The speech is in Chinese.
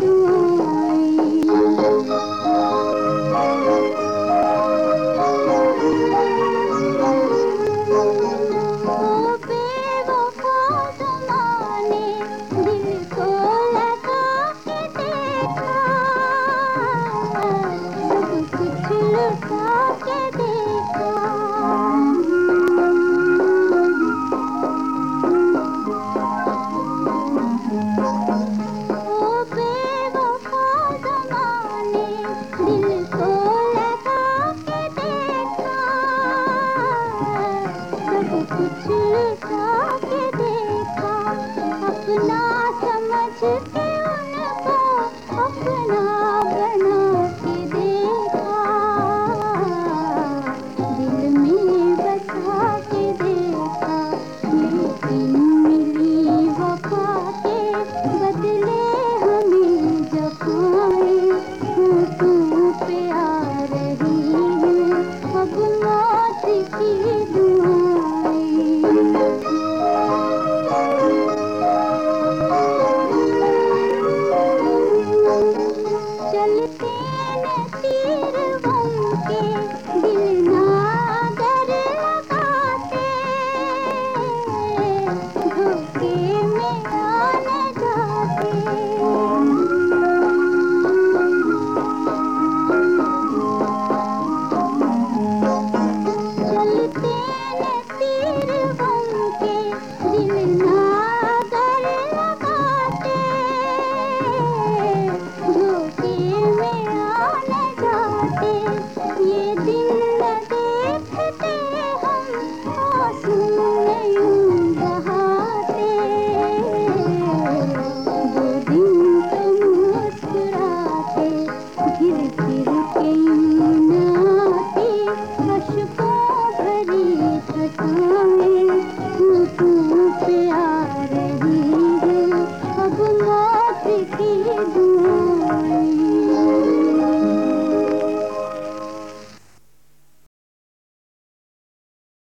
嗯。知。